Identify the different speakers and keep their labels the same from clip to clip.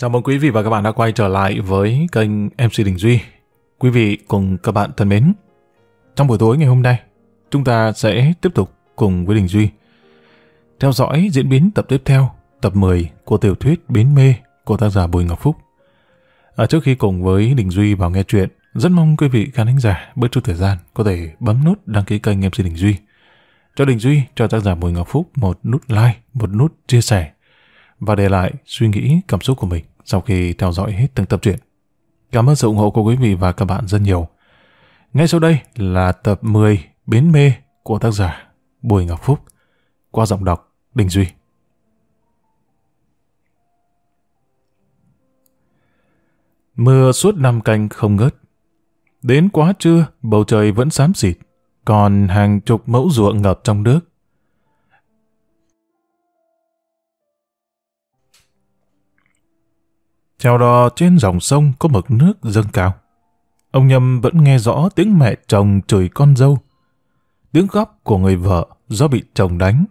Speaker 1: Chào mừng quý vị và các bạn đã quay trở lại với kênh MC Đình Duy. Quý vị cùng các bạn thân mến, trong buổi tối ngày hôm nay, chúng ta sẽ tiếp tục cùng với Đình Duy theo dõi diễn biến tập tiếp theo, tập 10 của tiểu thuyết Bến Mê của tác giả Bùi Ngọc Phúc. À, trước khi cùng với Đình Duy vào nghe chuyện, rất mong quý vị khán thính giả bớt chút thời gian có thể bấm nút đăng ký kênh MC Đình Duy. Cho Đình Duy, cho tác giả Bùi Ngọc Phúc một nút like, một nút chia sẻ và để lại suy nghĩ cảm xúc của mình sau khi theo dõi hết từng tập truyện. Cảm ơn sự ủng hộ của quý vị và các bạn rất nhiều. Ngay sau đây là tập 10 Bến Mê của tác giả Bùi Ngọc Phúc qua giọng đọc Đình Duy. Mưa suốt năm canh không ngớt. Đến quá trưa, bầu trời vẫn xám xịt, còn hàng chục mẫu ruộng ngập trong nước. Chèo đò, trên dòng sông có mực nước dâng cao. Ông Nhâm vẫn nghe rõ tiếng mẹ chồng chửi con dâu. Tiếng khóc của người vợ do bị chồng đánh.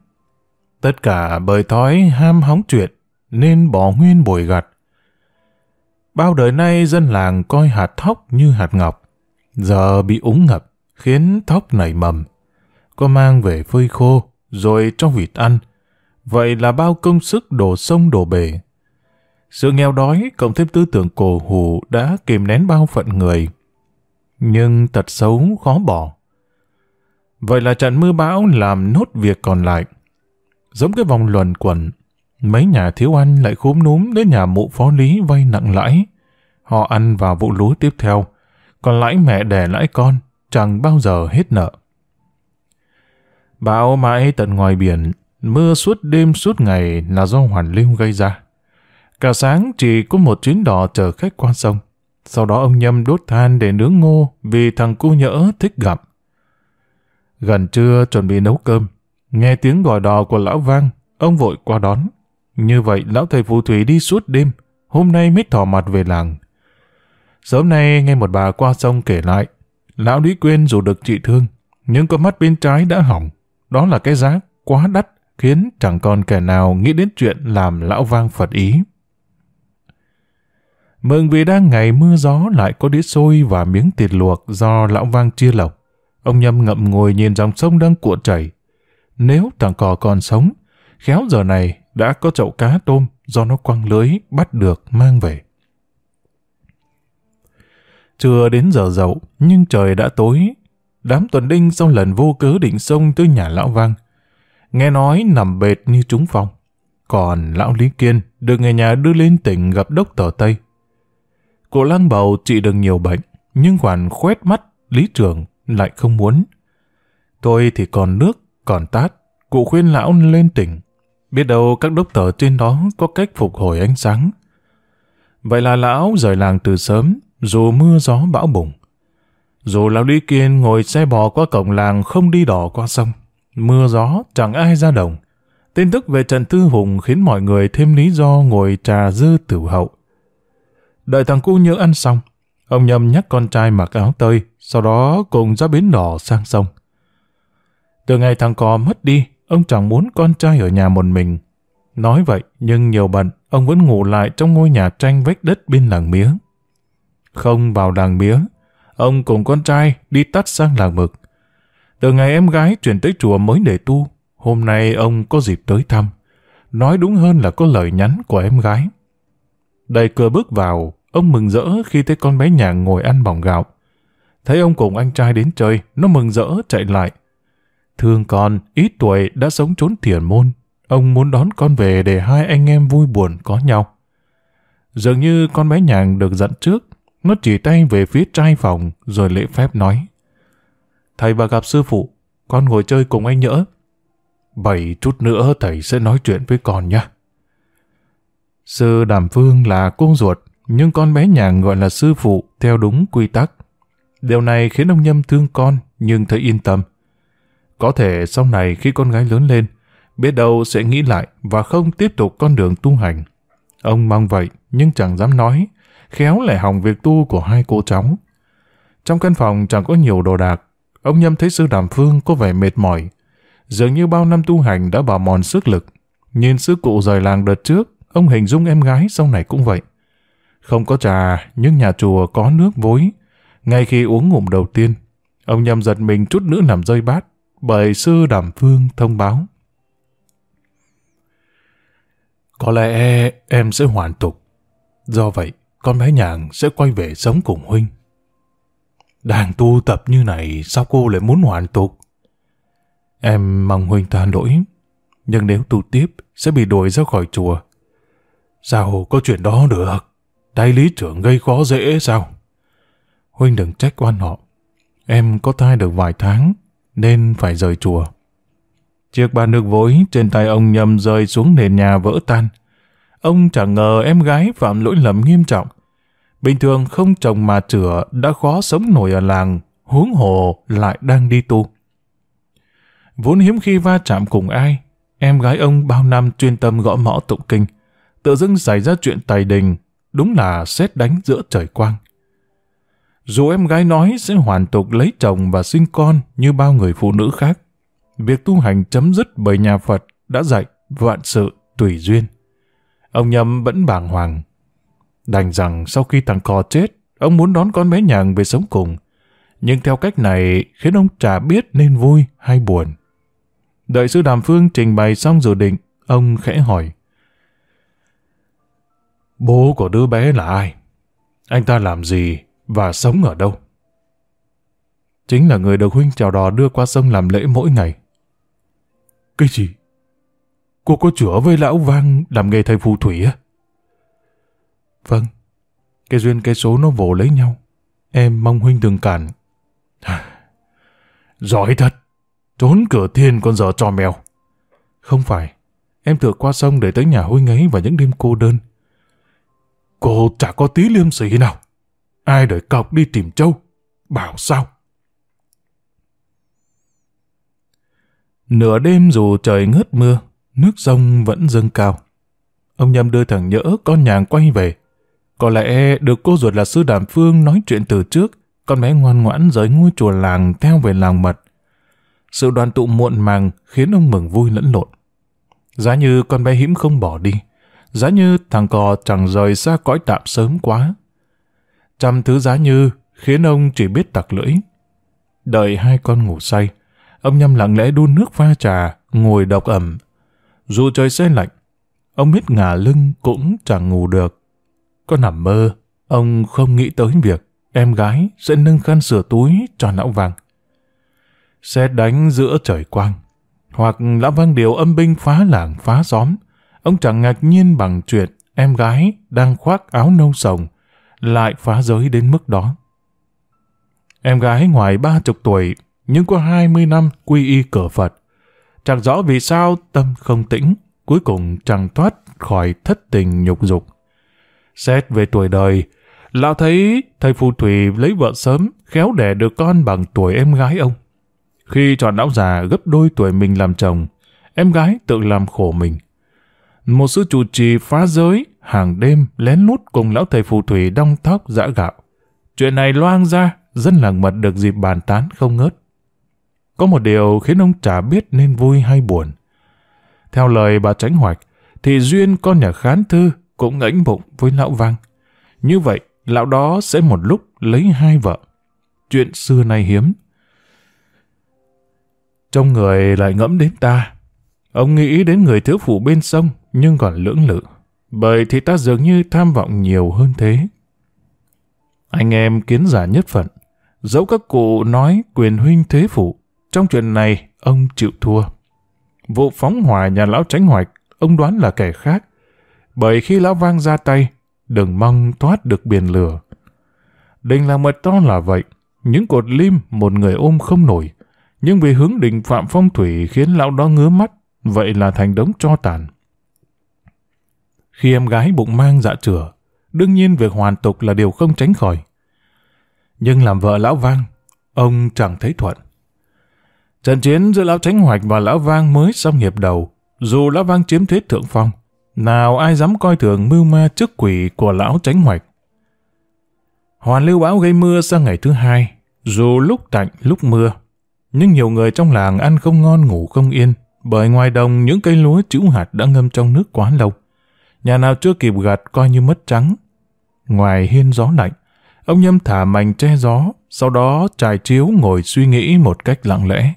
Speaker 1: Tất cả bởi thói ham hóng chuyện, nên bỏ nguyên bồi gặt. Bao đời nay dân làng coi hạt thóc như hạt ngọc. Giờ bị úng ngập, khiến thóc nảy mầm. Có mang về phơi khô, rồi cho vịt ăn. Vậy là bao công sức đổ sông đổ bể sự nghèo đói cộng thêm tư tưởng cổ hủ đã kìm nén bao phận người. Nhưng tật xấu khó bỏ. Vậy là trận mưa bão làm nốt việc còn lại. Giống cái vòng luẩn quẩn, mấy nhà thiếu ăn lại khúm núm đến nhà mụ phó lý vay nặng lãi. Họ ăn vào vụ lúa tiếp theo, còn lãi mẹ đẻ lãi con, chẳng bao giờ hết nợ. Bão mãi tận ngoài biển, mưa suốt đêm suốt ngày là do hoàn lưu gây ra. Cả sáng chỉ có một chuyến đò chở khách qua sông. Sau đó ông Nhâm đốt than để nướng ngô vì thằng cu nhỡ thích gặm. Gần trưa chuẩn bị nấu cơm. Nghe tiếng gọi đò của lão vang, ông vội qua đón. Như vậy lão thầy phù thủy đi suốt đêm, hôm nay mới thỏ mặt về làng. Sớm nay nghe một bà qua sông kể lại, lão Lý Quyên dù được trị thương, nhưng con mắt bên trái đã hỏng. Đó là cái giá quá đắt khiến chẳng còn kẻ nào nghĩ đến chuyện làm lão vang phật ý. Mừng vì đang ngày mưa gió lại có đĩa xôi và miếng thịt luộc do lão vang chia lộc. Ông Nhâm ngậm ngồi nhìn dòng sông đang cuộn chảy. Nếu thằng cò còn sống, khéo giờ này đã có chậu cá tôm do nó quăng lưới bắt được mang về. Chưa đến giờ dậu, nhưng trời đã tối. Đám tuần đinh sau lần vô cớ định sông tới nhà lão vang. Nghe nói nằm bệt như trúng phong. Còn lão Lý Kiên được người nhà đưa lên tỉnh gặp đốc tờ Tây. Cô lăng bầu trị được nhiều bệnh, nhưng khoản khoét mắt lý trường lại không muốn. Tôi thì còn nước, còn tát, cụ khuyên lão lên tỉnh. Biết đâu các đốc tờ trên đó có cách phục hồi ánh sáng. Vậy là lão rời làng từ sớm, dù mưa gió bão bùng. Dù lão đi kiên ngồi xe bò qua cổng làng không đi đỏ qua sông. Mưa gió chẳng ai ra đồng. Tin tức về Trần Tư Hùng khiến mọi người thêm lý do ngồi trà dư tử hậu. Đợi thằng cu nhớ ăn xong, ông Nhâm nhắc con trai mặc áo tơi, sau đó cùng ra bến đỏ sang sông. Từ ngày thằng cò mất đi, ông chẳng muốn con trai ở nhà một mình. Nói vậy, nhưng nhiều bận, ông vẫn ngủ lại trong ngôi nhà tranh vách đất bên làng mía. Không vào làng mía, ông cùng con trai đi tắt sang làng mực. Từ ngày em gái chuyển tới chùa mới để tu, hôm nay ông có dịp tới thăm. Nói đúng hơn là có lời nhắn của em gái. Đầy cửa bước vào, Ông mừng rỡ khi thấy con bé nhà ngồi ăn bỏng gạo. Thấy ông cùng anh trai đến chơi, nó mừng rỡ chạy lại. Thương con, ít tuổi đã sống trốn thiền môn. Ông muốn đón con về để hai anh em vui buồn có nhau. Dường như con bé nhàng được dẫn trước, nó chỉ tay về phía trai phòng rồi lễ phép nói. Thầy và gặp sư phụ, con ngồi chơi cùng anh nhỡ. Bảy chút nữa thầy sẽ nói chuyện với con nhé. Sư Đàm Phương là cô ruột, nhưng con bé nhàng gọi là sư phụ theo đúng quy tắc. Điều này khiến ông Nhâm thương con nhưng thấy yên tâm. Có thể sau này khi con gái lớn lên, biết đâu sẽ nghĩ lại và không tiếp tục con đường tu hành. Ông mong vậy nhưng chẳng dám nói, khéo lại hỏng việc tu của hai cô cháu. Trong căn phòng chẳng có nhiều đồ đạc, ông Nhâm thấy sư Đàm Phương có vẻ mệt mỏi. Dường như bao năm tu hành đã bào mòn sức lực. Nhìn sư cụ rời làng đợt trước, ông hình dung em gái sau này cũng vậy không có trà, nhưng nhà chùa có nước vối. Ngay khi uống ngụm đầu tiên, ông nhầm giật mình chút nữa nằm rơi bát, bởi sư Đàm Phương thông báo. Có lẽ em sẽ hoàn tục. Do vậy, con bé nhàng sẽ quay về sống cùng Huynh. Đang tu tập như này, sao cô lại muốn hoàn tục? Em mong Huynh tha lỗi, nhưng nếu tu tiếp sẽ bị đuổi ra khỏi chùa. Sao có chuyện đó được? Tay lý trưởng gây khó dễ sao? Huynh đừng trách oan họ. Em có thai được vài tháng, nên phải rời chùa. Chiếc bàn nước vối trên tay ông nhầm rơi xuống nền nhà vỡ tan. Ông chẳng ngờ em gái phạm lỗi lầm nghiêm trọng. Bình thường không chồng mà chữa đã khó sống nổi ở làng, huống hồ lại đang đi tu. Vốn hiếm khi va chạm cùng ai, em gái ông bao năm chuyên tâm gõ mõ tụng kinh. Tự dưng xảy ra chuyện tài đình, đúng là xét đánh giữa trời quang. Dù em gái nói sẽ hoàn tục lấy chồng và sinh con như bao người phụ nữ khác, việc tu hành chấm dứt bởi nhà Phật đã dạy vạn sự tùy duyên. Ông Nhâm vẫn bàng hoàng. Đành rằng sau khi thằng cò chết, ông muốn đón con bé nhàng về sống cùng. Nhưng theo cách này khiến ông chả biết nên vui hay buồn. Đợi sư Đàm Phương trình bày xong dự định, ông khẽ hỏi. Bố của đứa bé là ai? Anh ta làm gì và sống ở đâu? Chính là người được huynh chào đò đưa qua sông làm lễ mỗi ngày. Cái gì? Cô có chữa với lão Vang làm nghề thầy phù thủy á? Vâng. Cái duyên cái số nó vồ lấy nhau. Em mong huynh đừng cản. Giỏi thật. Trốn cửa thiên còn giờ trò mèo. Không phải. Em tự qua sông để tới nhà huynh ấy vào những đêm cô đơn. Cô chả có tí liêm sỉ nào. Ai đợi cọc đi tìm châu? Bảo sao? Nửa đêm dù trời ngớt mưa, nước sông vẫn dâng cao. Ông Nhâm đưa thằng nhỡ con nhàng quay về. Có lẽ được cô ruột là sư Đàm Phương nói chuyện từ trước, con bé ngoan ngoãn rời ngôi chùa làng theo về làng mật. Sự đoàn tụ muộn màng khiến ông mừng vui lẫn lộn. Giá như con bé hiếm không bỏ đi, giá như thằng cò chẳng rời xa cõi tạm sớm quá. Trăm thứ giá như khiến ông chỉ biết tặc lưỡi. Đợi hai con ngủ say, ông nhâm lặng lẽ đun nước pha trà, ngồi đọc ẩm. Dù trời xe lạnh, ông biết ngả lưng cũng chẳng ngủ được. Có nằm mơ, ông không nghĩ tới việc em gái sẽ nâng khăn sửa túi cho lão vàng. Xét đánh giữa trời quang, hoặc lão vang điều âm binh phá làng phá xóm, ông chẳng ngạc nhiên bằng chuyện em gái đang khoác áo nâu sồng, lại phá giới đến mức đó. Em gái ngoài ba chục tuổi, nhưng có hai mươi năm quy y cửa Phật. Chẳng rõ vì sao tâm không tĩnh, cuối cùng chẳng thoát khỏi thất tình nhục dục. Xét về tuổi đời, lão thấy thầy phù thủy lấy vợ sớm, khéo đẻ được con bằng tuổi em gái ông. Khi chọn lão già gấp đôi tuổi mình làm chồng, em gái tự làm khổ mình. Một sư chủ trì phá giới, hàng đêm lén lút cùng lão thầy phù thủy đong tóc dã gạo. Chuyện này loang ra, dân làng mật được dịp bàn tán không ngớt. Có một điều khiến ông chả biết nên vui hay buồn. Theo lời bà Tránh Hoạch, thì Duyên con nhà khán thư cũng ngẫnh bụng với lão Văn. Như vậy, lão đó sẽ một lúc lấy hai vợ. Chuyện xưa nay hiếm. Trong người lại ngẫm đến ta. Ông nghĩ đến người thiếu phụ bên sông nhưng còn lưỡng lự. Bởi thì ta dường như tham vọng nhiều hơn thế. Anh em kiến giả nhất phận. Dẫu các cụ nói quyền huynh thế phụ, trong chuyện này ông chịu thua. Vụ phóng hỏa nhà lão tránh hoạch, ông đoán là kẻ khác. Bởi khi lão vang ra tay, đừng mong thoát được biển lửa. Đình là mật to là vậy, những cột lim một người ôm không nổi, nhưng vì hướng đình phạm phong thủy khiến lão đó ngứa mắt, vậy là thành đống cho tàn. Khi em gái bụng mang dạ chửa, đương nhiên việc hoàn tục là điều không tránh khỏi. Nhưng làm vợ lão vang, ông chẳng thấy thuận. Trận chiến giữa lão tránh hoạch và lão vang mới xong hiệp đầu, dù lão vang chiếm thế thượng phong, nào ai dám coi thường mưu ma chức quỷ của lão tránh hoạch. Hoàn lưu bão gây mưa sang ngày thứ hai, dù lúc tạnh lúc mưa, nhưng nhiều người trong làng ăn không ngon ngủ không yên, bởi ngoài đồng những cây lúa chữ hạt đã ngâm trong nước quá lâu. Nhà nào chưa kịp gặt coi như mất trắng. Ngoài hiên gió lạnh, ông Nhâm thả mảnh che gió, sau đó trải chiếu ngồi suy nghĩ một cách lặng lẽ.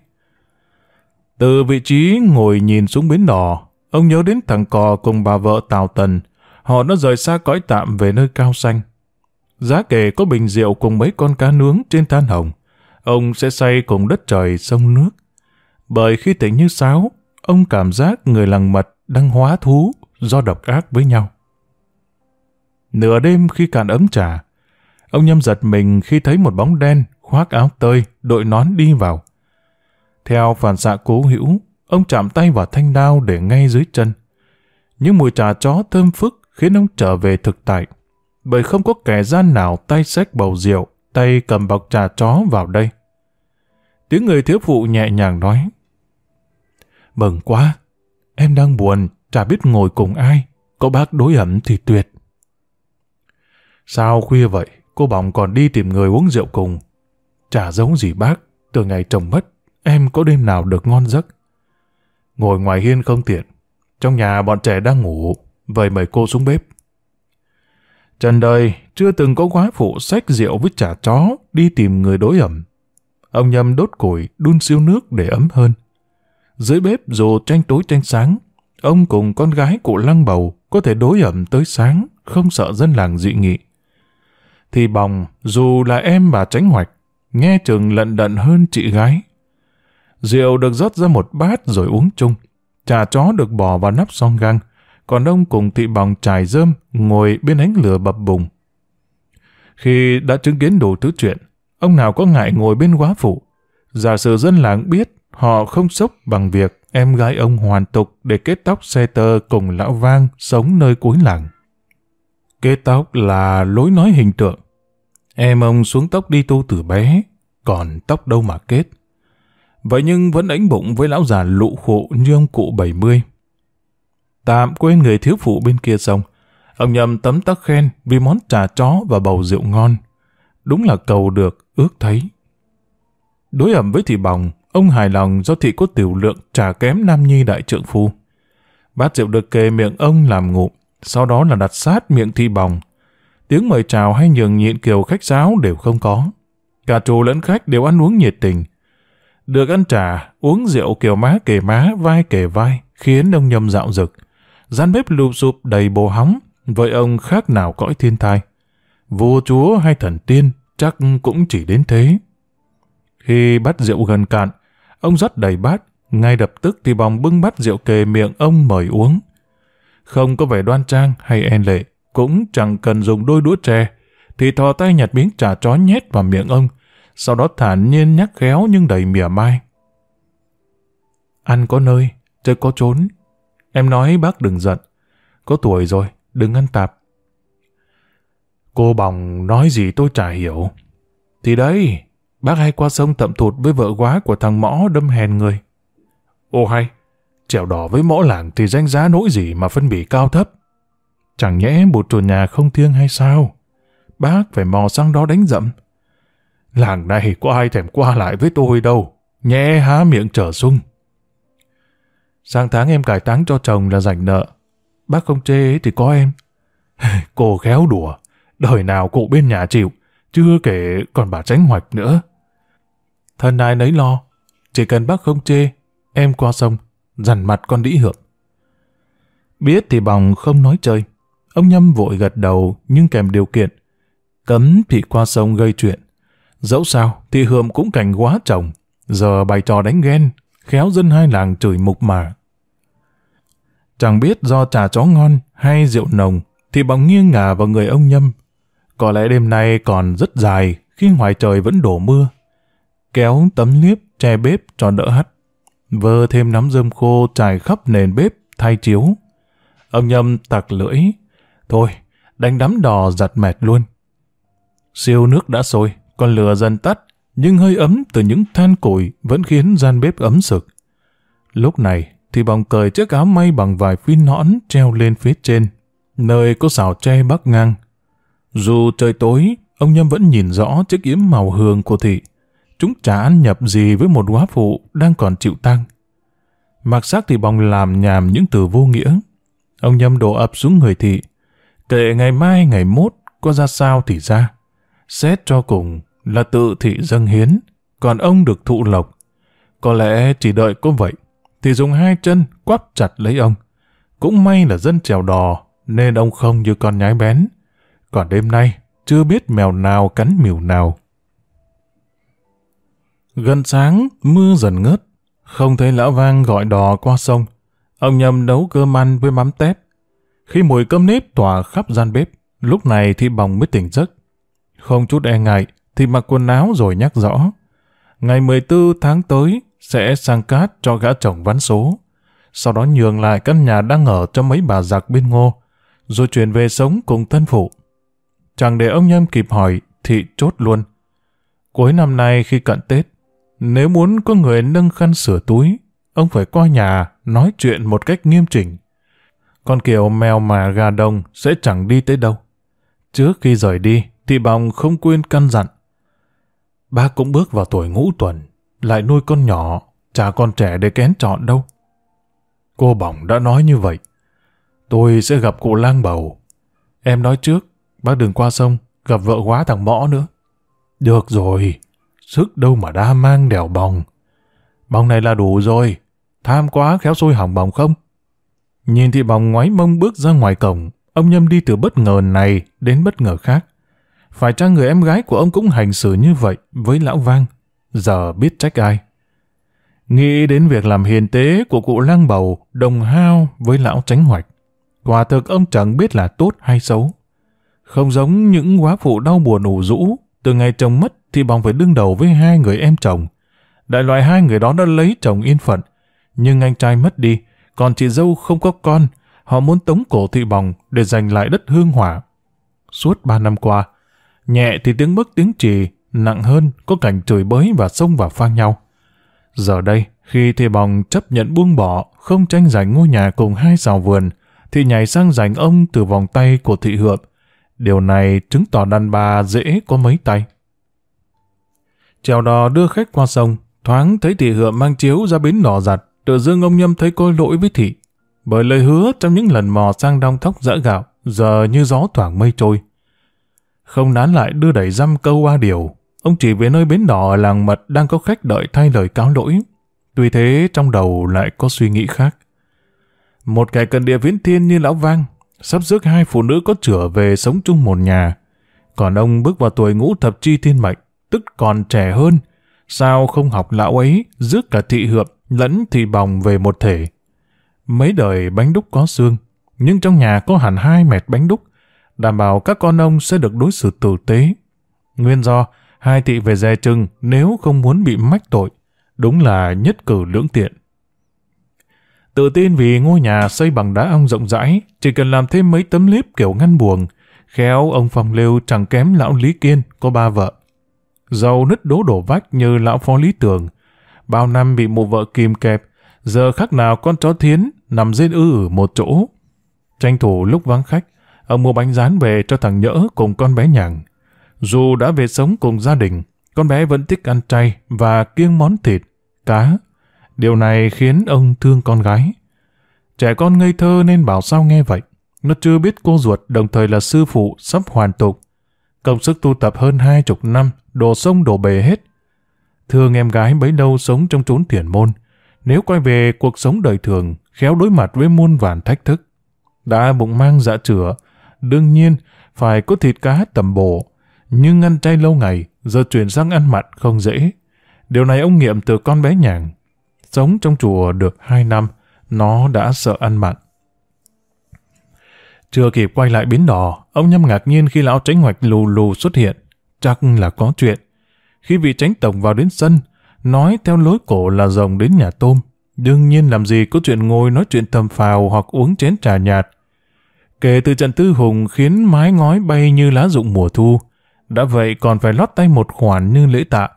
Speaker 1: Từ vị trí ngồi nhìn xuống bến đò, ông nhớ đến thằng cò cùng bà vợ Tào Tần. Họ đã rời xa cõi tạm về nơi cao xanh. Giá kể có bình rượu cùng mấy con cá nướng trên than hồng. Ông sẽ say cùng đất trời sông nước. Bởi khi tỉnh như sáo, ông cảm giác người làng mật đang hóa thú do độc ác với nhau. Nửa đêm khi cạn ấm trà, ông nhâm giật mình khi thấy một bóng đen khoác áo tơi, đội nón đi vào. Theo phản xạ cố hữu, ông chạm tay vào thanh đao để ngay dưới chân. Những mùi trà chó thơm phức khiến ông trở về thực tại, bởi không có kẻ gian nào tay xách bầu rượu, tay cầm bọc trà chó vào đây. Tiếng người thiếu phụ nhẹ nhàng nói, Mừng quá, em đang buồn, chả biết ngồi cùng ai, có bác đối ẩm thì tuyệt. Sao khuya vậy, cô bỏng còn đi tìm người uống rượu cùng. Chả giống gì bác, từ ngày chồng mất, em có đêm nào được ngon giấc. Ngồi ngoài hiên không tiện, trong nhà bọn trẻ đang ngủ, vậy mời cô xuống bếp. Trần đời chưa từng có quá phụ sách rượu với chả chó đi tìm người đối ẩm. Ông Nhâm đốt củi, đun siêu nước để ấm hơn. Dưới bếp dù tranh tối tranh sáng, ông cùng con gái cụ lăng bầu có thể đối ẩm tới sáng, không sợ dân làng dị nghị. Thì bòng, dù là em bà tránh hoạch, nghe chừng lận đận hơn chị gái. Rượu được rót ra một bát rồi uống chung. Trà chó được bỏ vào nắp son găng, còn ông cùng thị bòng trải rơm ngồi bên ánh lửa bập bùng. Khi đã chứng kiến đủ thứ chuyện, ông nào có ngại ngồi bên quá phụ. Giả sử dân làng biết họ không sốc bằng việc em gái ông hoàn tục để kết tóc xe tơ cùng lão vang sống nơi cuối làng. Kết tóc là lối nói hình tượng. Em ông xuống tóc đi tu từ bé, còn tóc đâu mà kết. Vậy nhưng vẫn đánh bụng với lão già lụ khụ như ông cụ 70. Tạm quên người thiếu phụ bên kia sông. Ông nhầm tấm tắc khen vì món trà chó và bầu rượu ngon. Đúng là cầu được, ước thấy. Đối ẩm với thị bòng, ông hài lòng do thị có tiểu lượng trà kém nam nhi đại trượng phu. Bát rượu được kề miệng ông làm ngụm, sau đó là đặt sát miệng thi bòng. Tiếng mời chào hay nhường nhịn kiều khách sáo đều không có. Cả chủ lẫn khách đều ăn uống nhiệt tình. Được ăn trà, uống rượu kiều má kề má, vai kề vai, khiến ông nhầm dạo dực. Gian bếp lụp sụp đầy bồ hóng, với ông khác nào cõi thiên thai. Vua chúa hay thần tiên chắc cũng chỉ đến thế. Khi bắt rượu gần cạn, ông rót đầy bát, ngay lập tức thì bòng bưng bát rượu kề miệng ông mời uống. Không có vẻ đoan trang hay en lệ, cũng chẳng cần dùng đôi đũa tre, thì thò tay nhặt miếng trà chó nhét vào miệng ông, sau đó thản nhiên nhắc khéo nhưng đầy mỉa mai. Ăn có nơi, chơi có trốn. Em nói bác đừng giận. Có tuổi rồi, đừng ăn tạp. Cô bòng nói gì tôi chả hiểu. Thì đấy, bác hay qua sông thậm thụt với vợ quá của thằng mõ đâm hèn người. Ô hay, trèo đỏ với mõ làng thì danh giá nỗi gì mà phân bỉ cao thấp. Chẳng nhẽ một chuột nhà không thiêng hay sao? Bác phải mò sang đó đánh dậm. Làng này có ai thèm qua lại với tôi đâu. Nhẽ há miệng trở sung. Sang tháng em cải táng cho chồng là rảnh nợ. Bác không chê thì có em. Cô khéo đùa. Đời nào cụ bên nhà chịu. Chưa kể còn bà tránh hoạch nữa. Thân ai nấy lo. Chỉ cần bác không chê, em qua sông, dằn mặt con đĩ hưởng Biết thì bòng không nói chơi. Ông Nhâm vội gật đầu nhưng kèm điều kiện. Cấm thì qua sông gây chuyện. Dẫu sao thì Hượm cũng cảnh quá chồng. Giờ bày trò đánh ghen, khéo dân hai làng chửi mục mà. Chẳng biết do trà chó ngon hay rượu nồng thì bóng nghiêng ngả vào người ông Nhâm. Có lẽ đêm nay còn rất dài khi ngoài trời vẫn đổ mưa. Kéo tấm liếp che bếp cho đỡ hắt. Vơ thêm nắm rơm khô trải khắp nền bếp thay chiếu. Ông Nhâm tặc lưỡi. Thôi, đánh đắm đò giặt mệt luôn. Siêu nước đã sôi, con lửa dần tắt, nhưng hơi ấm từ những than củi vẫn khiến gian bếp ấm sực. Lúc này thì bóng cởi chiếc áo may bằng vài phi nõn treo lên phía trên, nơi có xào tre bắc ngang. Dù trời tối, ông Nhâm vẫn nhìn rõ chiếc yếm màu hường của thị. Chúng chả ăn nhập gì với một quá phụ đang còn chịu tăng. Mặc sắc thì bòng làm nhàm những từ vô nghĩa. Ông Nhâm đổ ập xuống người thị. Kệ ngày mai ngày mốt, có ra sao thì ra. Xét cho cùng là tự thị dâng hiến, còn ông được thụ lộc. Có lẽ chỉ đợi có vậy, thì dùng hai chân quắp chặt lấy ông. Cũng may là dân trèo đò, nên ông không như con nhái bén. Còn đêm nay, chưa biết mèo nào cắn mìu nào. Gần sáng, mưa dần ngớt, không thấy lão vang gọi đò qua sông. Ông nhầm nấu cơm ăn với mắm tép. Khi mùi cơm nếp tỏa khắp gian bếp, lúc này thì bỏng mới tỉnh giấc. Không chút e ngại, thì mặc quần áo rồi nhắc rõ. Ngày 14 tháng tới sẽ sang cát cho gã chồng ván số. Sau đó nhường lại căn nhà đang ở cho mấy bà giặc bên ngô, rồi chuyển về sống cùng thân phụ. Chẳng để ông Nhâm kịp hỏi, thì chốt luôn. Cuối năm nay khi cận Tết, nếu muốn có người nâng khăn sửa túi, ông phải qua nhà nói chuyện một cách nghiêm chỉnh. con kiểu mèo mà gà đông sẽ chẳng đi tới đâu. Trước khi rời đi, thì bòng không quên căn dặn. Bác cũng bước vào tuổi ngũ tuần, lại nuôi con nhỏ, chả con trẻ để kén chọn đâu. Cô bỏng đã nói như vậy. Tôi sẽ gặp cụ lang bầu. Em nói trước, bác đừng qua sông, gặp vợ quá thằng mõ nữa. Được rồi, sức đâu mà đa mang đèo bòng. Bòng này là đủ rồi, tham quá khéo xôi hỏng bòng không? Nhìn thị bòng ngoái mông bước ra ngoài cổng, ông Nhâm đi từ bất ngờ này đến bất ngờ khác. Phải chăng người em gái của ông cũng hành xử như vậy với lão Vang? Giờ biết trách ai? Nghĩ đến việc làm hiền tế của cụ lang bầu đồng hao với lão tránh hoạch. Quả thực ông chẳng biết là tốt hay xấu. Không giống những quá phụ đau buồn ủ rũ, từ ngày chồng mất thì bằng phải đương đầu với hai người em chồng. Đại loại hai người đó đã lấy chồng yên phận, nhưng anh trai mất đi, còn chị dâu không có con, họ muốn tống cổ thị bòng để giành lại đất hương hỏa. Suốt ba năm qua, nhẹ thì tiếng bức tiếng trì, nặng hơn có cảnh chửi bới và xông vào phang nhau. Giờ đây, khi thị bòng chấp nhận buông bỏ, không tranh giành ngôi nhà cùng hai xào vườn, thì nhảy sang giành ông từ vòng tay của thị hượm. Điều này chứng tỏ đàn bà dễ có mấy tay. Chèo đò đưa khách qua sông, thoáng thấy thị hựa mang chiếu ra bến đò giặt, tự dưng ông nhâm thấy coi lỗi với thị. Bởi lời hứa trong những lần mò sang đong thóc dã gạo, giờ như gió thoảng mây trôi. Không nán lại đưa đẩy dăm câu qua điều, ông chỉ về nơi bến đò ở làng mật đang có khách đợi thay lời cáo lỗi. Tuy thế trong đầu lại có suy nghĩ khác. Một kẻ cần địa viễn thiên như lão vang, sắp rước hai phụ nữ có trở về sống chung một nhà. Còn ông bước vào tuổi ngũ thập chi thiên mệnh, tức còn trẻ hơn. Sao không học lão ấy, rước cả thị hượm lẫn thị bòng về một thể. Mấy đời bánh đúc có xương, nhưng trong nhà có hẳn hai mẹt bánh đúc, đảm bảo các con ông sẽ được đối xử tử tế. Nguyên do, hai thị về dè chừng nếu không muốn bị mách tội, đúng là nhất cử lưỡng tiện. Tự tin vì ngôi nhà xây bằng đá ong rộng rãi, chỉ cần làm thêm mấy tấm liếp kiểu ngăn buồng, khéo ông Phong Lêu chẳng kém lão Lý Kiên có ba vợ. Giàu nứt đố đổ vách như lão phó Lý Tường, bao năm bị mụ vợ kìm kẹp, giờ khắc nào con chó thiến nằm rên ư ở một chỗ. Tranh thủ lúc vắng khách, ông mua bánh rán về cho thằng Nhỡ cùng con bé nhàng. Dù đã về sống cùng gia đình, con bé vẫn thích ăn chay và kiêng món thịt, cá. Điều này khiến ông thương con gái. Trẻ con ngây thơ nên bảo sao nghe vậy. Nó chưa biết cô ruột đồng thời là sư phụ sắp hoàn tục. Công sức tu tập hơn hai chục năm, đổ sông đổ bề hết. Thương em gái bấy lâu sống trong chốn thiền môn. Nếu quay về cuộc sống đời thường, khéo đối mặt với muôn vàn thách thức. Đã bụng mang dạ chữa, đương nhiên phải có thịt cá tầm bổ, nhưng ăn chay lâu ngày, giờ chuyển sang ăn mặn không dễ. Điều này ông nghiệm từ con bé nhàng. Sống trong chùa được hai năm, nó đã sợ ăn mặn. Chưa kịp quay lại biến đỏ, ông nhâm ngạc nhiên khi lão tránh hoạch lù lù xuất hiện. Chắc là có chuyện. Khi vị tránh tổng vào đến sân, nói theo lối cổ là rồng đến nhà tôm. Đương nhiên làm gì có chuyện ngồi nói chuyện thầm phào hoặc uống chén trà nhạt. Kể từ trận tư hùng khiến mái ngói bay như lá rụng mùa thu, đã vậy còn phải lót tay một khoản như lễ tạ.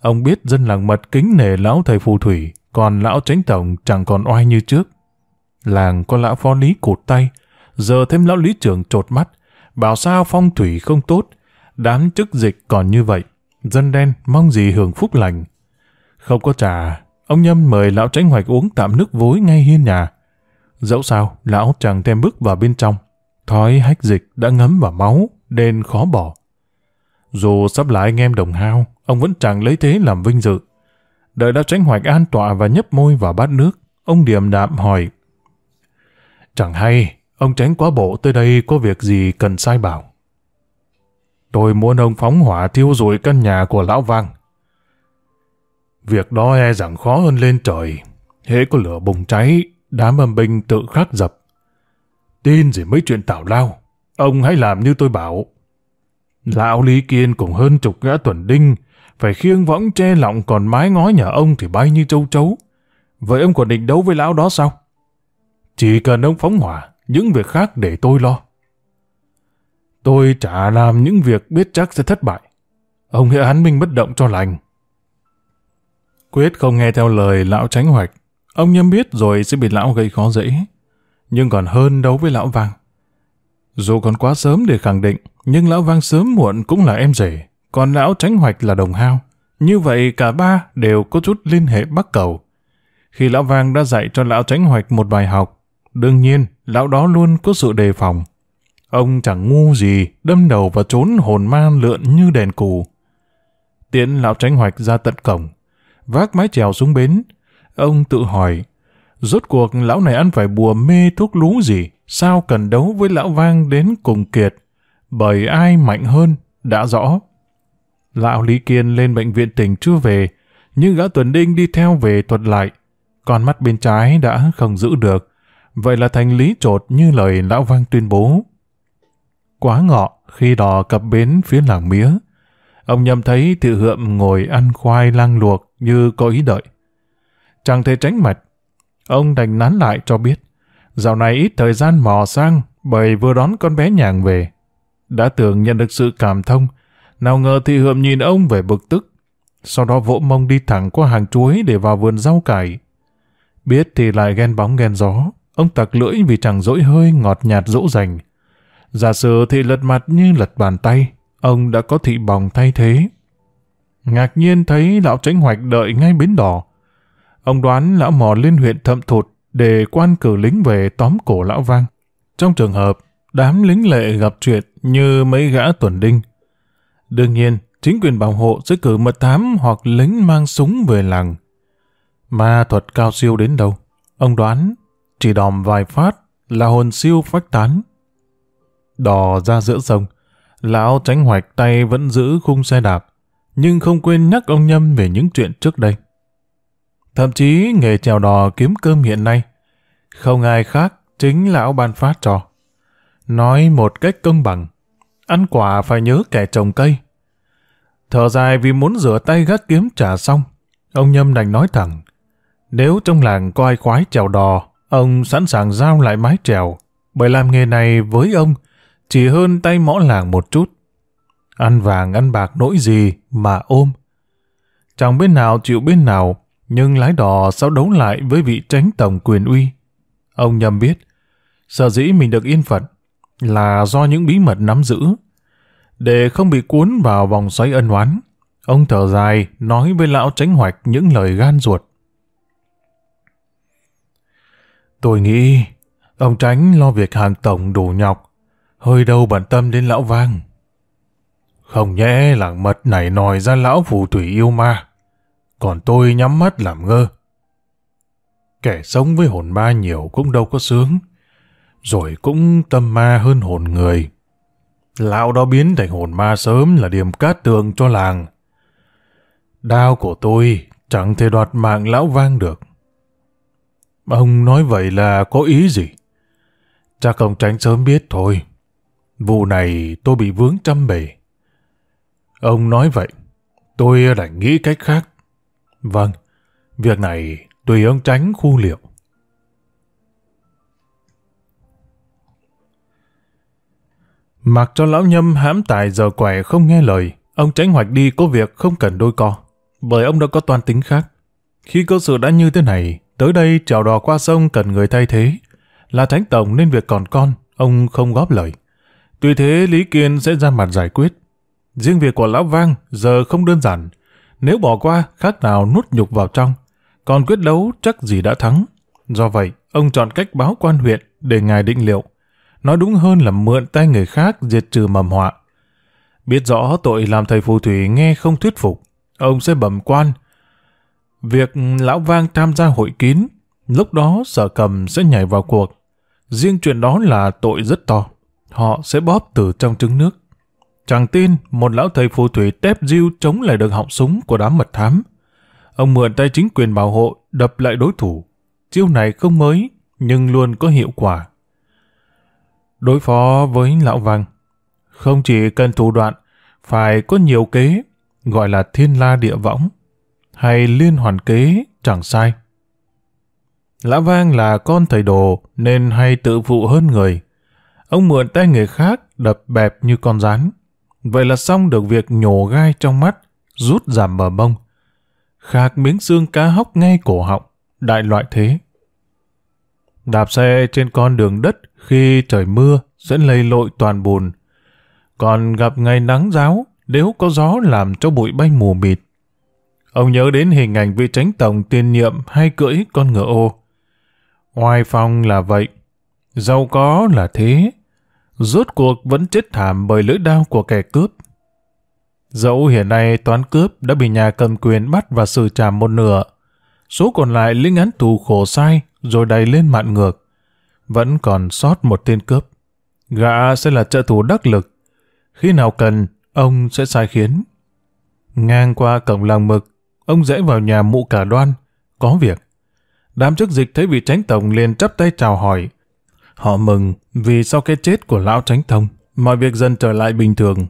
Speaker 1: Ông biết dân làng mật kính nể lão thầy phù thủy, còn lão tránh tổng chẳng còn oai như trước. Làng có lão phó lý cụt tay, giờ thêm lão lý trưởng trột mắt, bảo sao phong thủy không tốt, đám chức dịch còn như vậy, dân đen mong gì hưởng phúc lành. Không có trà, ông Nhâm mời lão tránh hoạch uống tạm nước vối ngay hiên nhà. Dẫu sao, lão chẳng thêm bước vào bên trong, thói hách dịch đã ngấm vào máu, nên khó bỏ. Dù sắp là anh em đồng hao, ông vẫn chẳng lấy thế làm vinh dự. Đợi đã tránh hoạch an tọa và nhấp môi vào bát nước, ông điềm đạm hỏi. Chẳng hay, ông tránh quá bộ tới đây có việc gì cần sai bảo. Tôi muốn ông phóng hỏa thiêu rụi căn nhà của lão Vang. Việc đó e rằng khó hơn lên trời. Hễ có lửa bùng cháy, đám âm binh tự khắc dập. Tin gì mấy chuyện tảo lao. Ông hãy làm như tôi bảo. Lão Lý Kiên cùng hơn chục gã tuần đinh, phải khiêng võng che lọng còn mái ngói nhà ông thì bay như châu chấu. Vậy ông còn định đấu với lão đó sao? Chỉ cần ông phóng hỏa, những việc khác để tôi lo. Tôi chả làm những việc biết chắc sẽ thất bại. Ông hãy án minh bất động cho lành. Quyết không nghe theo lời lão tránh hoạch. Ông nhâm biết rồi sẽ bị lão gây khó dễ. Nhưng còn hơn đấu với lão vang. Dù còn quá sớm để khẳng định, nhưng lão vang sớm muộn cũng là em rể, còn lão tránh hoạch là đồng hao. Như vậy cả ba đều có chút liên hệ bắt cầu. Khi lão vang đã dạy cho lão tránh hoạch một bài học, đương nhiên lão đó luôn có sự đề phòng. Ông chẳng ngu gì, đâm đầu và trốn hồn ma lượn như đèn cù. Tiễn lão tránh hoạch ra tận cổng, vác mái chèo xuống bến. Ông tự hỏi, rốt cuộc lão này ăn phải bùa mê thuốc lú gì, sao cần đấu với lão vang đến cùng kiệt, bởi ai mạnh hơn, đã rõ. Lão Lý Kiên lên bệnh viện tỉnh chưa về, nhưng gã Tuần Đinh đi theo về thuật lại. Con mắt bên trái đã không giữ được, vậy là thành lý trột như lời lão vang tuyên bố. Quá ngọ, khi đò cập bến phía làng mía, ông nhầm thấy thị hượm ngồi ăn khoai lang luộc như có ý đợi. Chẳng thể tránh mặt, ông đành nán lại cho biết. Dạo này ít thời gian mò sang bởi vừa đón con bé nhàng về. Đã tưởng nhận được sự cảm thông, nào ngờ thị hượm nhìn ông về bực tức. Sau đó vỗ mông đi thẳng qua hàng chuối để vào vườn rau cải. Biết thì lại ghen bóng ghen gió, ông tặc lưỡi vì chẳng dỗi hơi ngọt nhạt dỗ dành. Giả sử thị lật mặt như lật bàn tay, ông đã có thị bòng thay thế. Ngạc nhiên thấy lão tránh hoạch đợi ngay bến đỏ. Ông đoán lão mò lên huyện thậm thụt để quan cử lính về tóm cổ lão vang. Trong trường hợp, đám lính lệ gặp chuyện như mấy gã tuần đinh. Đương nhiên, chính quyền bảo hộ sẽ cử mật thám hoặc lính mang súng về làng. Ma thuật cao siêu đến đâu? Ông đoán, chỉ đòm vài phát là hồn siêu phách tán. Đò ra giữa sông, lão tránh hoạch tay vẫn giữ khung xe đạp, nhưng không quên nhắc ông Nhâm về những chuyện trước đây. Thậm chí nghề chèo đò kiếm cơm hiện nay, không ai khác chính lão ban phát cho. Nói một cách công bằng, ăn quả phải nhớ kẻ trồng cây. Thở dài vì muốn rửa tay gác kiếm trả xong, ông Nhâm đành nói thẳng, nếu trong làng có ai khoái chèo đò, ông sẵn sàng giao lại mái trèo bởi làm nghề này với ông chỉ hơn tay mõ làng một chút. Ăn vàng ăn bạc nỗi gì mà ôm. Chẳng bên nào chịu bên nào, nhưng lái đò sao đấu lại với vị tránh tổng quyền uy. Ông nhầm biết, sợ dĩ mình được yên phận là do những bí mật nắm giữ. Để không bị cuốn vào vòng xoáy ân oán, ông thở dài nói với lão tránh hoạch những lời gan ruột. Tôi nghĩ ông tránh lo việc hàng tổng đủ nhọc, hơi đâu bận tâm đến lão vang. Không nhẽ làng mật này nòi ra lão phù thủy yêu ma, còn tôi nhắm mắt làm ngơ. Kẻ sống với hồn ma nhiều cũng đâu có sướng, rồi cũng tâm ma hơn hồn người. Lão đó biến thành hồn ma sớm là điểm cát tường cho làng. Đao của tôi chẳng thể đoạt mạng lão vang được. Ông nói vậy là có ý gì? Chắc ông tránh sớm biết thôi. Vụ này tôi bị vướng trăm bề. Ông nói vậy, tôi lại nghĩ cách khác. Vâng, việc này tùy ông tránh khu liệu. Mặc cho lão nhâm hãm tài giờ quẻ không nghe lời, ông tránh hoạch đi có việc không cần đôi co, bởi ông đã có toàn tính khác. Khi cơ sự đã như thế này, tới đây trèo đò qua sông cần người thay thế. Là thánh tổng nên việc còn con, ông không góp lời. Tuy thế Lý Kiên sẽ ra mặt giải quyết. Riêng việc của Lão Vang giờ không đơn giản. Nếu bỏ qua, khác nào nuốt nhục vào trong. Còn quyết đấu chắc gì đã thắng. Do vậy, ông chọn cách báo quan huyện để ngài định liệu. nói đúng hơn là mượn tay người khác diệt trừ mầm họa. Biết rõ tội làm thầy phù thủy nghe không thuyết phục, ông sẽ bẩm quan. Việc lão vang tham gia hội kín, lúc đó sở cầm sẽ nhảy vào cuộc. Riêng chuyện đó là tội rất to. Họ sẽ bóp từ trong trứng nước. Chẳng tin một lão thầy phù thủy tép diêu chống lại được họng súng của đám mật thám. Ông mượn tay chính quyền bảo hộ đập lại đối thủ. Chiêu này không mới, nhưng luôn có hiệu quả. Đối phó với lão vang, không chỉ cần thủ đoạn, phải có nhiều kế, gọi là thiên la địa võng, hay liên hoàn kế, chẳng sai. Lã vang là con thầy đồ nên hay tự phụ hơn người. Ông mượn tay người khác đập bẹp như con rắn. Vậy là xong được việc nhổ gai trong mắt, rút giảm bờ bông. Khạc miếng xương cá hóc ngay cổ họng, đại loại thế. Đạp xe trên con đường đất khi trời mưa sẽ lầy lội toàn bùn. Còn gặp ngày nắng giáo, nếu có gió làm cho bụi bay mù mịt. Ông nhớ đến hình ảnh vị tránh tổng tiền nhiệm hay cưỡi con ngựa ô. Oai phong là vậy, giàu có là thế, rốt cuộc vẫn chết thảm bởi lưỡi đao của kẻ cướp. Dẫu hiện nay toán cướp đã bị nhà cầm quyền bắt và xử trảm một nửa, số còn lại linh án tù khổ sai rồi đầy lên mạn ngược. Vẫn còn sót một tên cướp. Gã sẽ là trợ thủ đắc lực. Khi nào cần, ông sẽ sai khiến. Ngang qua cổng làng mực, ông rẽ vào nhà mụ cả đoan. Có việc. Đám chức dịch thấy vị tránh tổng liền chắp tay chào hỏi. Họ mừng vì sau cái chết của lão tránh thông, mọi việc dần trở lại bình thường.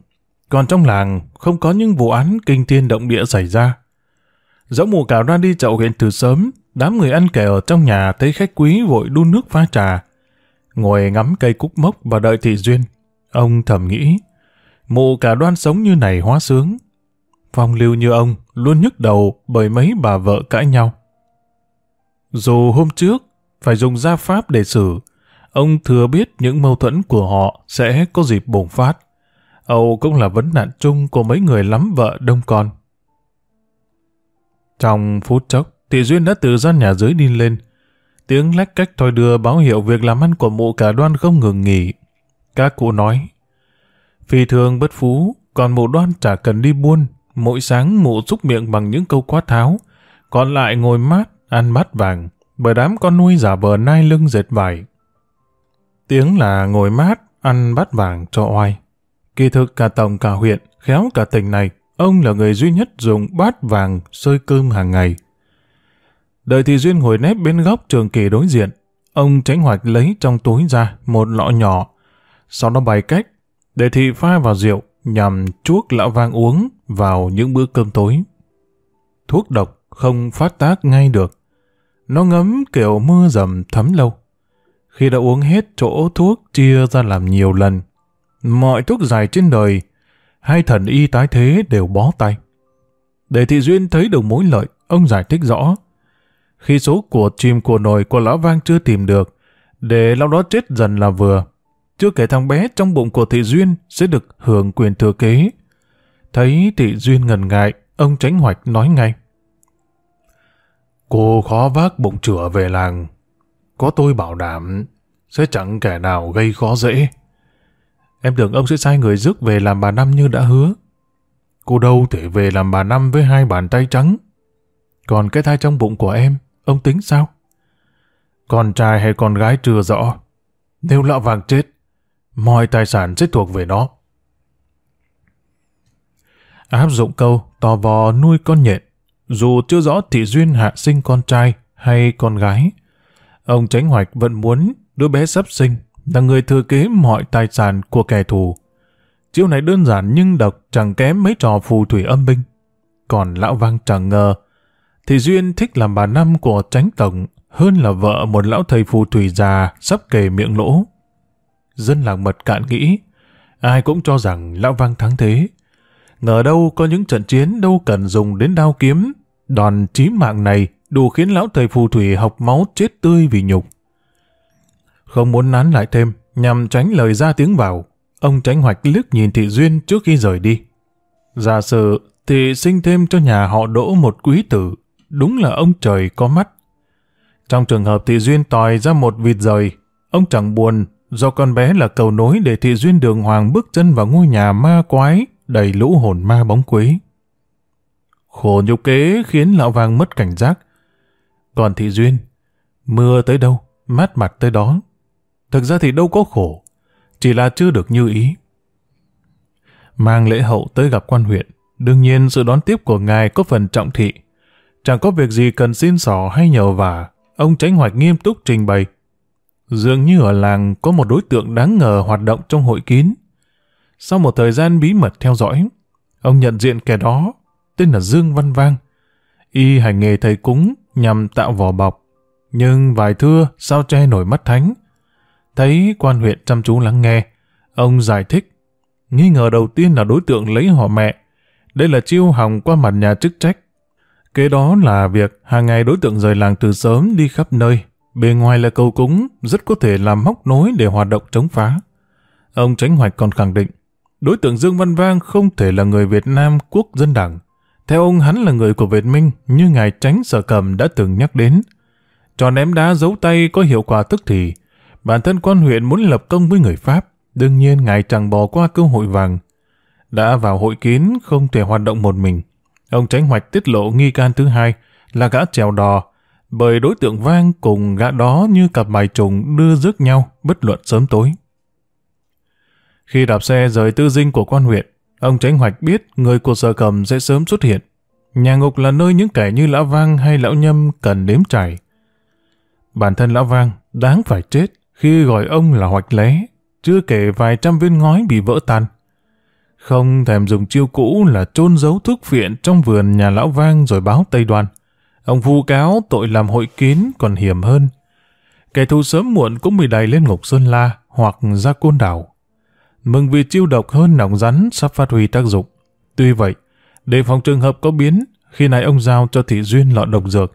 Speaker 1: Còn trong làng không có những vụ án kinh thiên động địa xảy ra. Dẫu mụ cả đoan đi chậu huyện từ sớm, đám người ăn kẻ ở trong nhà thấy khách quý vội đun nước pha trà. Ngồi ngắm cây cúc mốc và đợi thị duyên. Ông thầm nghĩ, mụ cả đoan sống như này hóa sướng. Phong lưu như ông luôn nhức đầu bởi mấy bà vợ cãi nhau. Dù hôm trước phải dùng gia pháp để xử, ông thừa biết những mâu thuẫn của họ sẽ có dịp bùng phát. Âu cũng là vấn nạn chung của mấy người lắm vợ đông con. Trong phút chốc, Thị Duyên đã từ gian nhà dưới đi lên. Tiếng lách cách thôi đưa báo hiệu việc làm ăn của mụ cả đoan không ngừng nghỉ. Các cụ nói, phi thường bất phú, còn mụ đoan chả cần đi buôn. Mỗi sáng mụ xúc miệng bằng những câu quát tháo, còn lại ngồi mát, ăn bát vàng, bởi đám con nuôi giả vờ nai lưng dệt vải. Tiếng là ngồi mát, ăn bát vàng cho oai. Kỳ thực cả tổng cả huyện, khéo cả tỉnh này, ông là người duy nhất dùng bát vàng sơi cơm hàng ngày. Đợi thì Duyên ngồi nép bên góc trường kỳ đối diện, ông tránh hoạch lấy trong túi ra một lọ nhỏ, sau đó bày cách, để thị pha vào rượu nhằm chuốc lão vang uống vào những bữa cơm tối. Thuốc độc không phát tác ngay được. Nó ngấm kiểu mưa dầm thấm lâu. Khi đã uống hết chỗ thuốc chia ra làm nhiều lần, mọi thuốc dài trên đời, hai thần y tái thế đều bó tay. Để thị duyên thấy được mối lợi, ông giải thích rõ. Khi số của chim của nồi của lão vang chưa tìm được, để lão đó chết dần là vừa. Chưa kể thằng bé trong bụng của thị duyên sẽ được hưởng quyền thừa kế. Thấy thị duyên ngần ngại, ông tránh hoạch nói ngay. Cô khó vác bụng chửa về làng. Có tôi bảo đảm, sẽ chẳng kẻ nào gây khó dễ. Em tưởng ông sẽ sai người rước về làm bà Năm như đã hứa. Cô đâu thể về làm bà Năm với hai bàn tay trắng. Còn cái thai trong bụng của em, ông tính sao? Con trai hay con gái chưa rõ. Nếu lão vàng chết, mọi tài sản sẽ thuộc về nó. Áp dụng câu tò vò nuôi con nhện, dù chưa rõ thị duyên hạ sinh con trai hay con gái. Ông Tránh Hoạch vẫn muốn đứa bé sắp sinh là người thừa kế mọi tài sản của kẻ thù. Chiêu này đơn giản nhưng độc chẳng kém mấy trò phù thủy âm binh. Còn lão vang chẳng ngờ, thì Duyên thích làm bà năm của tránh tổng hơn là vợ một lão thầy phù thủy già sắp kề miệng lỗ. Dân làng mật cạn nghĩ, ai cũng cho rằng lão vang thắng thế. Ngờ đâu có những trận chiến đâu cần dùng đến đao kiếm, đòn chí mạng này đủ khiến lão thầy phù thủy học máu chết tươi vì nhục. Không muốn nán lại thêm, nhằm tránh lời ra tiếng vào, ông tránh hoạch liếc nhìn thị duyên trước khi rời đi. Giả sử thì sinh thêm cho nhà họ đỗ một quý tử, đúng là ông trời có mắt. Trong trường hợp thị duyên tòi ra một vịt rời, ông chẳng buồn do con bé là cầu nối để thị duyên đường hoàng bước chân vào ngôi nhà ma quái đầy lũ hồn ma bóng quế, Khổ nhục kế khiến lão vàng mất cảnh giác. Còn thị duyên, mưa tới đâu, mát mặt tới đó. Thực ra thì đâu có khổ, chỉ là chưa được như ý. Mang lễ hậu tới gặp quan huyện, đương nhiên sự đón tiếp của ngài có phần trọng thị. Chẳng có việc gì cần xin sỏ hay nhờ vả, ông tránh hoạch nghiêm túc trình bày. Dường như ở làng có một đối tượng đáng ngờ hoạt động trong hội kín. Sau một thời gian bí mật theo dõi, ông nhận diện kẻ đó, tên là Dương Văn Vang. Y hành nghề thầy cúng nhằm tạo vỏ bọc, nhưng vài thưa sao che nổi mắt thánh. Thấy quan huyện chăm chú lắng nghe, ông giải thích. Nghi ngờ đầu tiên là đối tượng lấy họ mẹ. Đây là chiêu hòng qua mặt nhà chức trách. Kế đó là việc hàng ngày đối tượng rời làng từ sớm đi khắp nơi. Bề ngoài là cầu cúng, rất có thể làm móc nối để hoạt động chống phá. Ông Tránh Hoạch còn khẳng định, đối tượng Dương Văn Vang không thể là người Việt Nam quốc dân đảng. Theo ông hắn là người của Việt Minh như ngài tránh sở cầm đã từng nhắc đến. Trò ném đá giấu tay có hiệu quả tức thì. Bản thân quan huyện muốn lập công với người Pháp. Đương nhiên ngài chẳng bỏ qua cơ hội vàng. Đã vào hội kín không thể hoạt động một mình. Ông tránh hoạch tiết lộ nghi can thứ hai là gã trèo đò, bởi đối tượng vang cùng gã đó như cặp bài trùng đưa rước nhau, bất luận sớm tối. Khi đạp xe rời tư dinh của quan huyện, ông tránh hoạch biết người của sở cầm sẽ sớm xuất hiện. Nhà ngục là nơi những kẻ như lão vang hay lão nhâm cần đếm trải. Bản thân lão vang đáng phải chết khi gọi ông là hoạch lé, chưa kể vài trăm viên ngói bị vỡ tan. Không thèm dùng chiêu cũ là chôn giấu thuốc phiện trong vườn nhà lão vang rồi báo Tây Đoan. Ông vu cáo tội làm hội kín còn hiểm hơn. Kẻ thù sớm muộn cũng bị đẩy lên ngục Sơn La hoặc ra côn đảo. Mừng vì chiêu độc hơn nòng rắn sắp phát huy tác dụng. Tuy vậy, để phòng trường hợp có biến, khi này ông giao cho thị duyên lọ độc dược.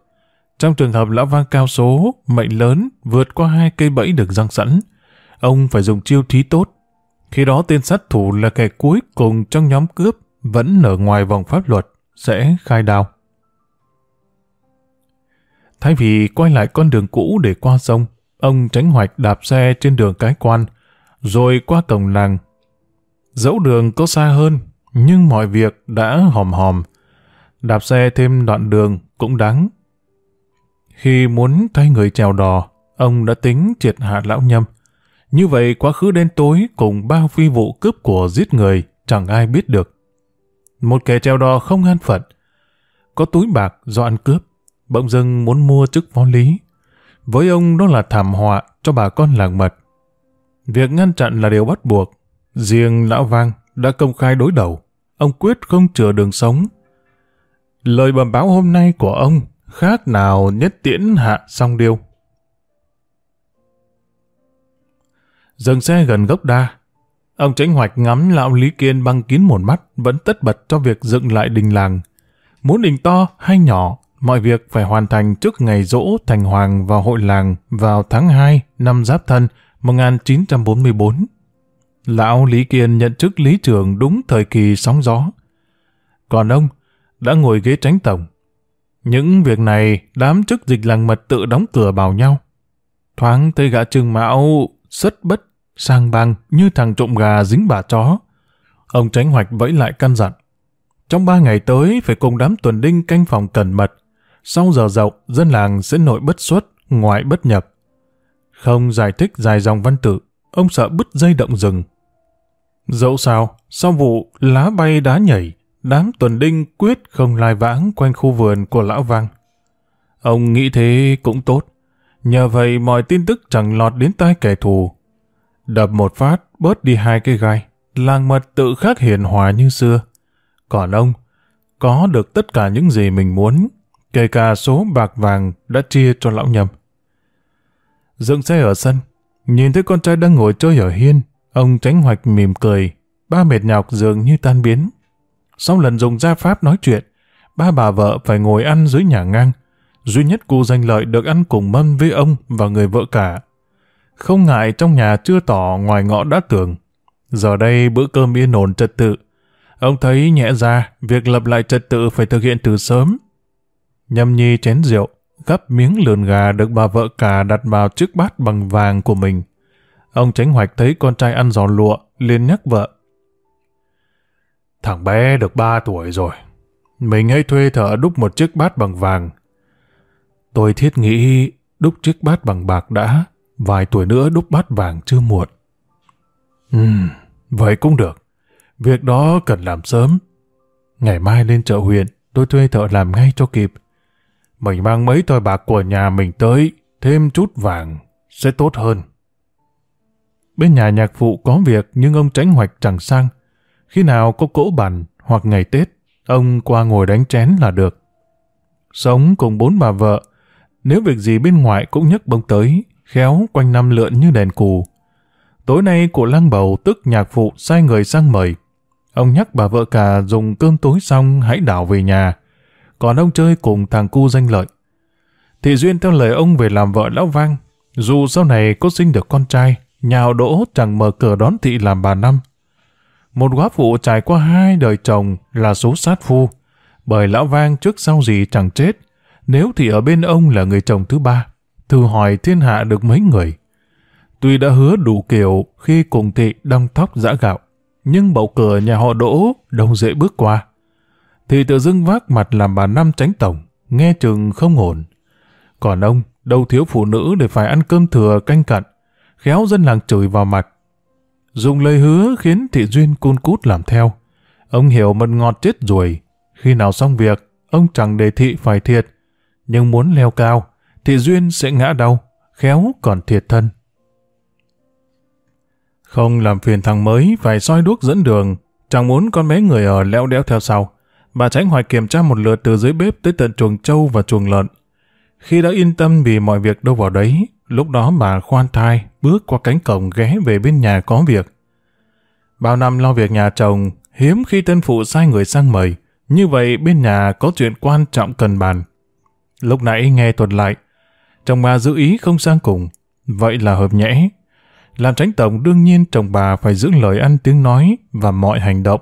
Speaker 1: Trong trường hợp lão vang cao số, mệnh lớn, vượt qua hai cây bẫy được răng sẵn, ông phải dùng chiêu thí tốt. Khi đó tên sát thủ là kẻ cuối cùng trong nhóm cướp vẫn ở ngoài vòng pháp luật, sẽ khai đào. Thay vì quay lại con đường cũ để qua sông, ông tránh hoạch đạp xe trên đường cái quan, rồi qua cổng làng. Dẫu đường có xa hơn, nhưng mọi việc đã hòm hòm. Đạp xe thêm đoạn đường cũng đáng. Khi muốn thay người chèo đò, ông đã tính triệt hạ lão nhâm. Như vậy quá khứ đen tối cùng bao phi vụ cướp của giết người chẳng ai biết được. Một kẻ treo đò không an phận, có túi bạc do ăn cướp, bỗng dưng muốn mua chức phó lý. Với ông đó là thảm họa cho bà con làng mật. Việc ngăn chặn là điều bắt buộc. Riêng Lão Vang đã công khai đối đầu. Ông quyết không chừa đường sống. Lời bẩm báo hôm nay của ông khác nào nhất tiễn hạ song điêu. Dừng xe gần gốc đa. Ông tránh hoạch ngắm lão Lý Kiên băng kín một mắt vẫn tất bật cho việc dựng lại đình làng. Muốn đình to hay nhỏ, mọi việc phải hoàn thành trước ngày dỗ thành hoàng vào hội làng vào tháng 2 năm Giáp Thân 1944. Lão Lý Kiên nhận chức lý trưởng đúng thời kỳ sóng gió. Còn ông đã ngồi ghế tránh tổng. Những việc này đám chức dịch làng mật tự đóng cửa bảo nhau. Thoáng thấy gã trưng mão, xuất bất sang băng như thằng trộm gà dính bà chó. Ông tránh hoạch vẫy lại căn dặn. Trong ba ngày tới phải cùng đám tuần đinh canh phòng cẩn mật. Sau giờ dậu, dân làng sẽ nội bất xuất, ngoại bất nhập. Không giải thích dài dòng văn tự, ông sợ bứt dây động rừng. Dẫu sao, sau vụ lá bay đá nhảy, đám tuần đinh quyết không lai vãng quanh khu vườn của lão vang. Ông nghĩ thế cũng tốt. Nhờ vậy mọi tin tức chẳng lọt đến tai kẻ thù. Đập một phát, bớt đi hai cây gai. Làng mật tự khắc hiền hòa như xưa. Còn ông, có được tất cả những gì mình muốn, kể cả số bạc vàng đã chia cho lão nhầm. Dựng xe ở sân, nhìn thấy con trai đang ngồi chơi ở hiên, ông tránh hoạch mỉm cười, ba mệt nhọc dường như tan biến. Sau lần dùng gia pháp nói chuyện, ba bà vợ phải ngồi ăn dưới nhà ngang, duy nhất cụ danh lợi được ăn cùng mâm với ông và người vợ cả. Không ngại trong nhà chưa tỏ ngoài ngõ đã tưởng. Giờ đây bữa cơm yên ổn trật tự. Ông thấy nhẹ ra, việc lập lại trật tự phải thực hiện từ sớm. Nhâm nhi chén rượu, gắp miếng lườn gà được bà vợ cả đặt vào chiếc bát bằng vàng của mình. Ông tránh hoạch thấy con trai ăn giò lụa, liền nhắc vợ. Thằng bé được 3 tuổi rồi. Mình hãy thuê thợ đúc một chiếc bát bằng vàng. Tôi thiết nghĩ đúc chiếc bát bằng bạc đã, vài tuổi nữa đúc bát vàng chưa muộn. Ừ, vậy cũng được. Việc đó cần làm sớm. Ngày mai lên chợ huyện, tôi thuê thợ làm ngay cho kịp. Mình mang mấy tỏi bạc của nhà mình tới, thêm chút vàng, sẽ tốt hơn. Bên nhà nhạc phụ có việc nhưng ông tránh hoạch chẳng sang. Khi nào có cỗ bàn hoặc ngày Tết, ông qua ngồi đánh chén là được. Sống cùng bốn bà vợ, nếu việc gì bên ngoài cũng nhấc bông tới, khéo quanh năm lượn như đèn cù. Tối nay của lang bầu tức nhạc phụ sai người sang mời. Ông nhắc bà vợ cả dùng cơm tối xong hãy đảo về nhà. Còn ông chơi cùng thằng cu danh lợi. Thị Duyên theo lời ông về làm vợ lão vang. Dù sau này có sinh được con trai, nhà họ đỗ chẳng mở cửa đón thị làm bà năm. Một góa phụ trải qua hai đời chồng là số sát phu. Bởi lão vang trước sau gì chẳng chết. Nếu thì ở bên ông là người chồng thứ ba, thử hỏi thiên hạ được mấy người. Tuy đã hứa đủ kiểu khi cùng thị đong tóc giã gạo, nhưng bầu cửa nhà họ đỗ đâu dễ bước qua. Thì tự dưng vác mặt làm bà năm tránh tổng, nghe chừng không ổn. Còn ông, đâu thiếu phụ nữ để phải ăn cơm thừa canh cặn, khéo dân làng chửi vào mặt. Dùng lời hứa khiến thị duyên cun cút làm theo. Ông hiểu mật ngọt chết ruồi. Khi nào xong việc, ông chẳng để thị phải thiệt. Nhưng muốn leo cao, thị duyên sẽ ngã đau, khéo còn thiệt thân. Không làm phiền thằng mới phải soi đuốc dẫn đường, chẳng muốn con bé người ở leo đéo theo sau. Bà tránh hoài kiểm tra một lượt từ dưới bếp tới tận chuồng trâu và chuồng lợn. Khi đã yên tâm vì mọi việc đâu vào đấy, lúc đó bà khoan thai bước qua cánh cổng ghé về bên nhà có việc. Bao năm lo việc nhà chồng, hiếm khi tân phụ sai người sang mời. Như vậy bên nhà có chuyện quan trọng cần bàn. Lúc nãy nghe tuần lại, chồng bà giữ ý không sang cùng. Vậy là hợp nhẽ. Làm tránh tổng đương nhiên chồng bà phải giữ lời ăn tiếng nói và mọi hành động.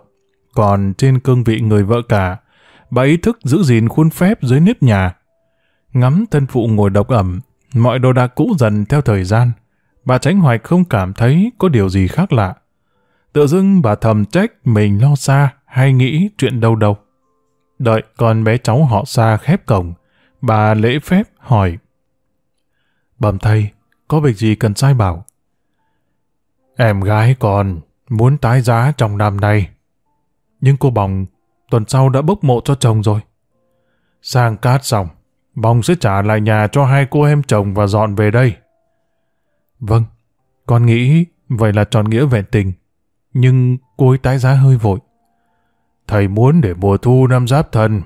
Speaker 1: Còn trên cương vị người vợ cả, bà ý thức giữ gìn khuôn phép dưới nếp nhà. Ngắm thân phụ ngồi độc ẩm, mọi đồ đạc cũ dần theo thời gian. Bà tránh hoạch không cảm thấy có điều gì khác lạ. Tự dưng bà thầm trách mình lo xa hay nghĩ chuyện đâu đâu. Đợi con bé cháu họ xa khép cổng, bà lễ phép hỏi. Bẩm thầy, có việc gì cần sai bảo? Em gái con muốn tái giá trong năm nay. Nhưng cô Bòng tuần sau đã bốc mộ cho chồng rồi. Sang cát xong, Bòng sẽ trả lại nhà cho hai cô em chồng và dọn về đây. Vâng, con nghĩ vậy là tròn nghĩa vẹn tình. Nhưng cô ấy tái giá hơi vội. Thầy muốn để mùa thu năm giáp thân,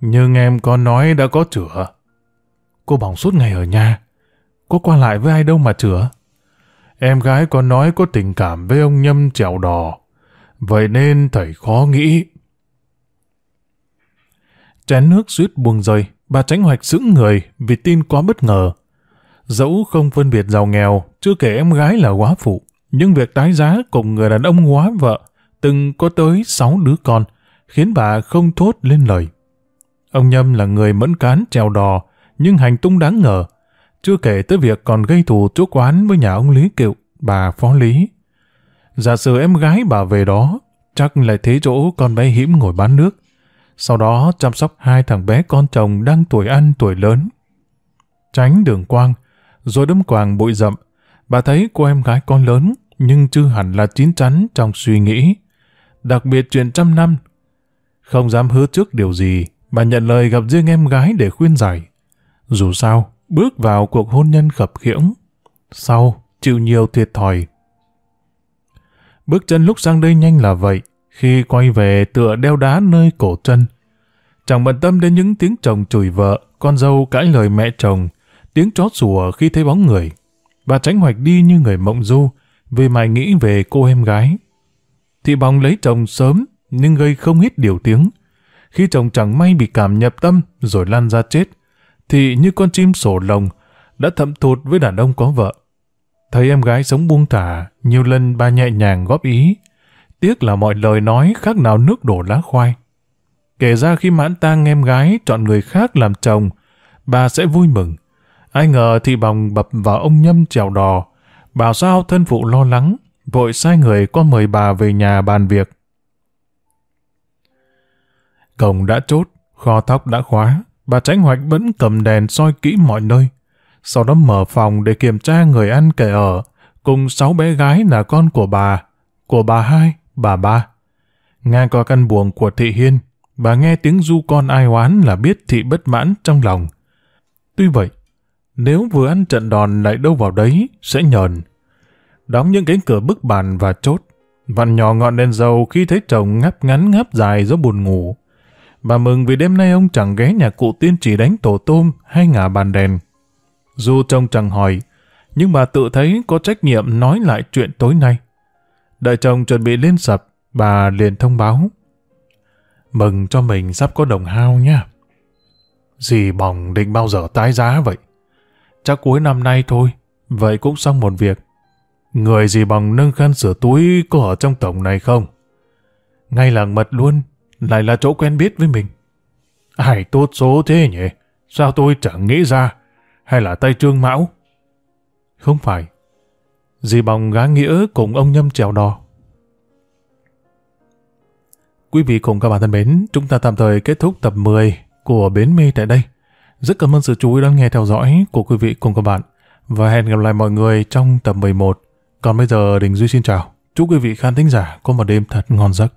Speaker 1: nhưng em con nói đã có chữa. Cô bỏng suốt ngày ở nhà, có qua lại với ai đâu mà chữa. Em gái con nói có tình cảm với ông nhâm trèo đò, vậy nên thầy khó nghĩ. Chén nước suýt buông rơi, bà tránh hoạch sững người vì tin quá bất ngờ. Dẫu không phân biệt giàu nghèo, chưa kể em gái là quá phụ, nhưng việc tái giá cùng người đàn ông quá vợ từng có tới sáu đứa con, khiến bà không thốt lên lời. Ông Nhâm là người mẫn cán trèo đò, nhưng hành tung đáng ngờ. Chưa kể tới việc còn gây thù chỗ quán với nhà ông Lý Kiệu, bà Phó Lý. Giả sử em gái bà về đó, chắc lại thế chỗ con bé hiểm ngồi bán nước. Sau đó chăm sóc hai thằng bé con chồng đang tuổi ăn tuổi lớn. Tránh đường quang, rồi đâm quàng bụi rậm, bà thấy cô em gái con lớn, nhưng chưa hẳn là chín chắn trong suy nghĩ. Đặc biệt chuyện trăm năm. Không dám hứa trước điều gì, bà nhận lời gặp riêng em gái để khuyên giải. Dù sao, bước vào cuộc hôn nhân khập khiễng. Sau, chịu nhiều thiệt thòi. Bước chân lúc sang đây nhanh là vậy, khi quay về tựa đeo đá nơi cổ chân. Chẳng bận tâm đến những tiếng chồng chửi vợ, con dâu cãi lời mẹ chồng, tiếng chó sủa khi thấy bóng người. Bà tránh hoạch đi như người mộng du, vì mày nghĩ về cô em gái. Thị bóng lấy chồng sớm, nhưng gây không ít điều tiếng. Khi chồng chẳng may bị cảm nhập tâm rồi lan ra chết, thì như con chim sổ lồng, đã thậm thụt với đàn ông có vợ. Thấy em gái sống buông thả, nhiều lần bà nhẹ nhàng góp ý. Tiếc là mọi lời nói khác nào nước đổ lá khoai. Kể ra khi mãn tang em gái chọn người khác làm chồng, bà sẽ vui mừng. Ai ngờ thị bòng bập vào ông nhâm trèo đò. Bảo sao thân phụ lo lắng, vội sai người con mời bà về nhà bàn việc. Cổng đã chốt, kho thóc đã khóa, bà Tránh Hoạch vẫn cầm đèn soi kỹ mọi nơi. Sau đó mở phòng để kiểm tra người ăn kẻ ở, cùng sáu bé gái là con của bà, của bà hai, bà ba. Nghe qua căn buồng của thị Hiên, bà nghe tiếng du con ai oán là biết thị bất mãn trong lòng. Tuy vậy, nếu vừa ăn trận đòn lại đâu vào đấy, sẽ nhờn. Đóng những cánh cửa bức bàn và chốt, vặn nhỏ ngọn đèn dầu khi thấy chồng ngáp ngắn ngáp dài do buồn ngủ. Bà mừng vì đêm nay ông chẳng ghé nhà cụ tiên chỉ đánh tổ tôm hay ngả bàn đèn. Dù chồng chẳng hỏi, nhưng bà tự thấy có trách nhiệm nói lại chuyện tối nay. Đợi chồng chuẩn bị lên sập, bà liền thông báo. Mừng cho mình sắp có đồng hao nha. Dì bỏng định bao giờ tái giá vậy? Chắc cuối năm nay thôi, vậy cũng xong một việc. Người gì bằng nâng khăn sửa túi có ở trong tổng này không? Ngay làng mật luôn, lại là chỗ quen biết với mình. Ai tốt số thế nhỉ? Sao tôi chẳng nghĩ ra? Hay là tay trương mão? Không phải. Dì bòng gá nghĩa cùng ông nhâm trèo đò. Quý vị cùng các bạn thân mến, chúng ta tạm thời kết thúc tập 10 của Bến Mê tại đây. Rất cảm ơn sự chú ý lắng nghe theo dõi của quý vị cùng các bạn. Và hẹn gặp lại mọi người trong tập 11. Còn bây giờ Đình Duy xin chào. Chúc quý vị khán thính giả có một đêm thật ngon giấc.